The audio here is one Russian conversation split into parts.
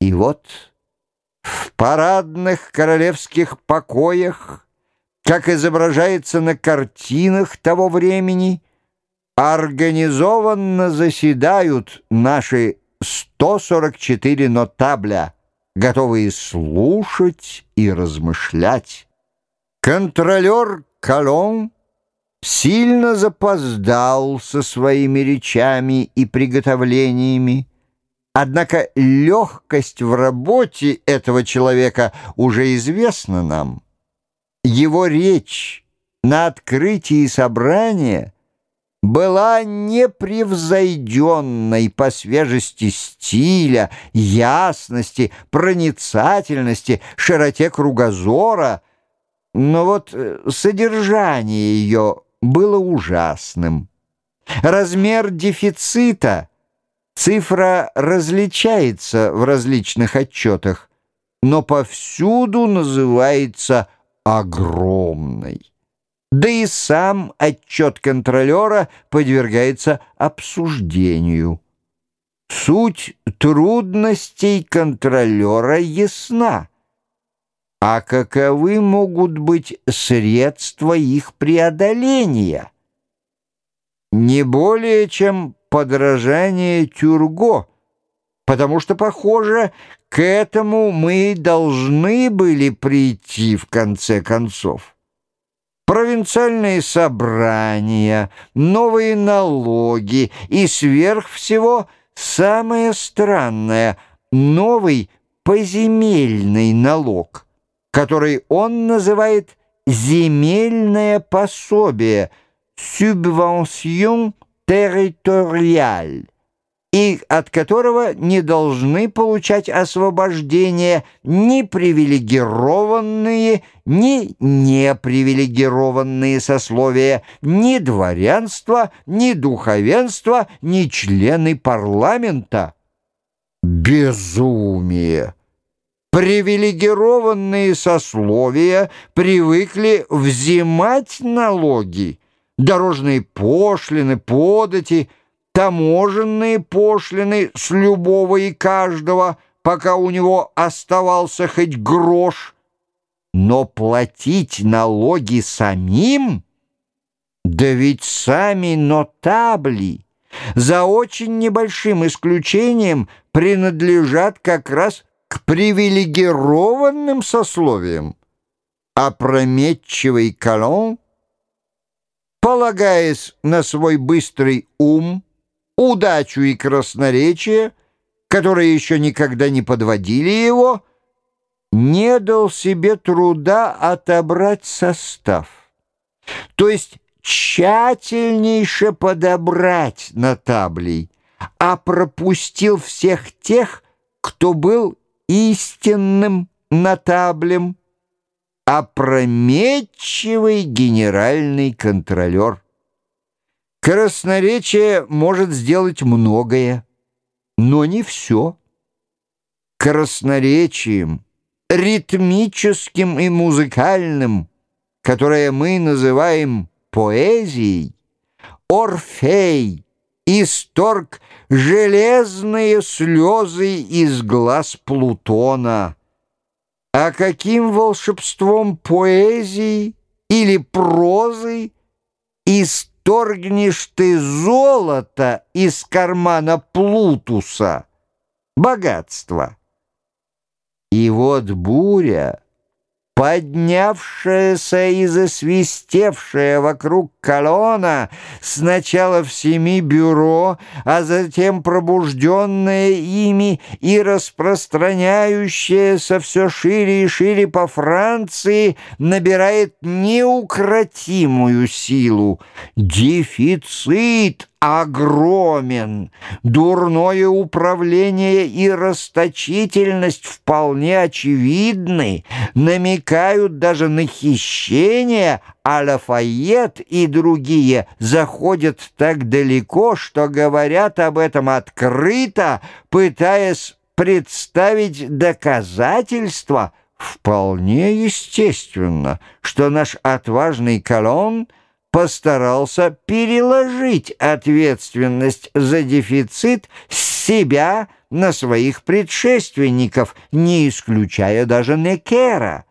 И вот в парадных королевских покоях, как изображается на картинах того времени, организованно заседают наши 144 нотабля, готовые слушать и размышлять. Контролер Колон сильно запоздал со своими речами и приготовлениями, однако легкость в работе этого человека уже известна нам. Его речь на открытии собрания была непревзойденной по свежести стиля, ясности, проницательности, широте кругозора — но вот э, содержание ее было ужасным. Размер дефицита, цифра различается в различных отчетах, но повсюду называется огромной. Да и сам отчет контролера подвергается обсуждению. Суть трудностей контролера ясна. А каковы могут быть средства их преодоления? Не более чем подражание Тюрго, потому что, похоже, к этому мы должны были прийти в конце концов. Провинциальные собрания, новые налоги и сверх всего самое странное — новый поземельный налог — который он называет «земельное пособие» «subvention territoriale» и от которого не должны получать освобождение ни привилегированные, ни непривилегированные сословия, ни дворянство, ни духовенство, ни члены парламента. Безумие! Привилегированные сословия привыкли взимать налоги, дорожные пошлины, подати, таможенные пошлины с любого и каждого, пока у него оставался хоть грош. Но платить налоги самим? Да ведь сами нотабли, за очень небольшим исключением, принадлежат как раз к привилегированным сословиям. Опрометчивый колон, полагаясь на свой быстрый ум, удачу и красноречие, которые еще никогда не подводили его, не дал себе труда отобрать состав. То есть тщательнейше подобрать на таблей, а пропустил всех тех, кто был истинным нотаблем, опрометчивый генеральный контролер. Красноречие может сделать многое, но не все. Красноречием, ритмическим и музыкальным, которое мы называем поэзией, Орфей — исторг железные слезы из глаз Плутона. А каким волшебством поэзии или прозы исторгнешь ты золото из кармана Плутуса? Богатство. И вот буря поднявшаяся и засвистевшая вокруг колонна, сначала в семи бюро, а затем пробужденная ими и распространяющаяся все шире и шире по Франции, набирает неукротимую силу. Дефицит огромен. Дурное управление и расточительность вполне очевидны, намекают даже на хищение, а Лафайет и другие заходят так далеко, что говорят об этом открыто, пытаясь представить доказательства. Вполне естественно, что наш отважный колонн постарался переложить ответственность за дефицит с себя на своих предшественников, не исключая даже Некера.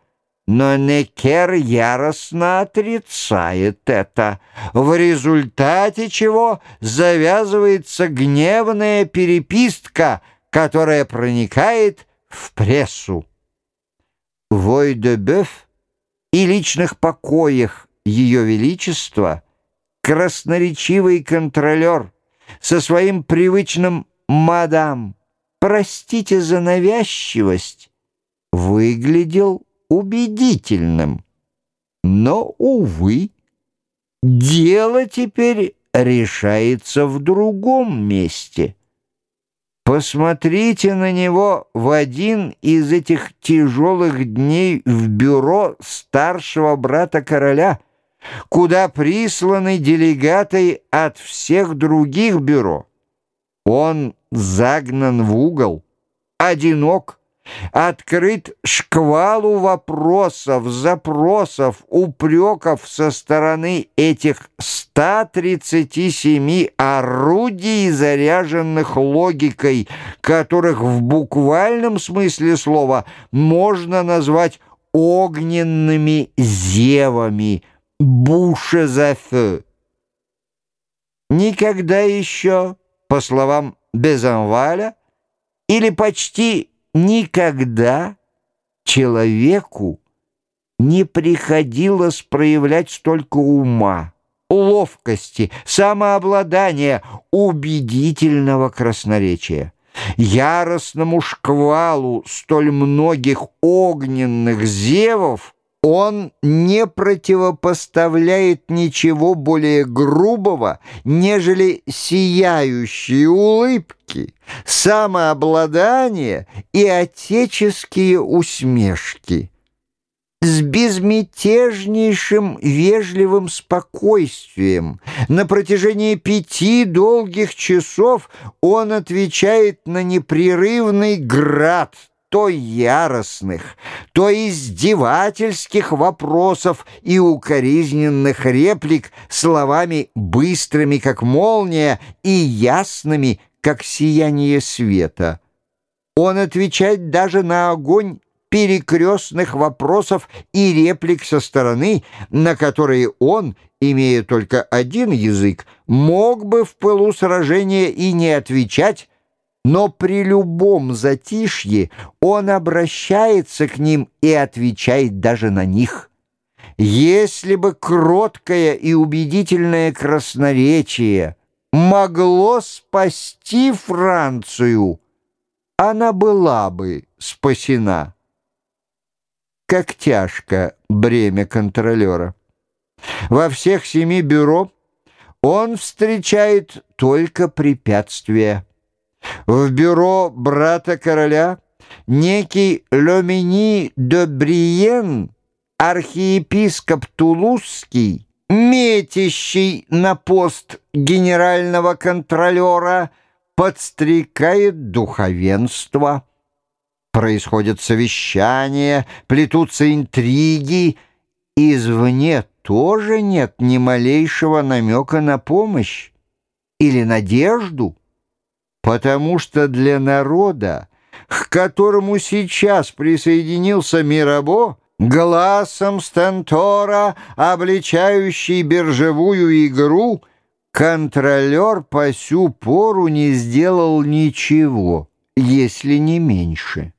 Но Некер яростно отрицает это, в результате чего завязывается гневная переписка, которая проникает в прессу. Вой де Бёв и личных покоях Ее Величества красноречивый контролер со своим привычным «мадам, простите за навязчивость» выглядел убедительным. Но, увы, дело теперь решается в другом месте. Посмотрите на него в один из этих тяжелых дней в бюро старшего брата короля, куда присланы делегаты от всех других бюро. Он загнан в угол, одинок, открыт шквалу вопросов, запросов, упреков со стороны этих 137 орудий, заряженных логикой, которых в буквальном смысле слова можно назвать огненными зевами, бушезафе. Никогда еще, по словам Безанваля, или почти Никогда человеку не приходилось проявлять столько ума, ловкости, самообладания, убедительного красноречия. Яростному шквалу столь многих огненных зевов он не противопоставляет ничего более грубого, нежели сияющие улыбки, самообладание и отеческие усмешки. С безмятежнейшим вежливым спокойствием на протяжении пяти долгих часов он отвечает на непрерывный град то яростных, то издевательских вопросов и укоризненных реплик словами быстрыми, как молния, и ясными, как сияние света. Он отвечает даже на огонь перекрестных вопросов и реплик со стороны, на которые он, имея только один язык, мог бы в пылу сражения и не отвечать, но при любом затишье он обращается к ним и отвечает даже на них. Если бы кроткое и убедительное красноречие могло спасти Францию, она была бы спасена. Как тяжко бремя контролера. Во всех семи бюро он встречает только препятствия. В бюро брата короля некий Ломини де Бриен, архиепископ Тулузский, метящий на пост генерального контролера, подстрекает духовенство. Происходят совещания, плетутся интриги. Извне тоже нет ни малейшего намека на помощь или надежду потому что для народа, к которому сейчас присоединился Мирабо, глазом Стентора, обличающий биржевую игру, контролер по сю пору не сделал ничего, если не меньше.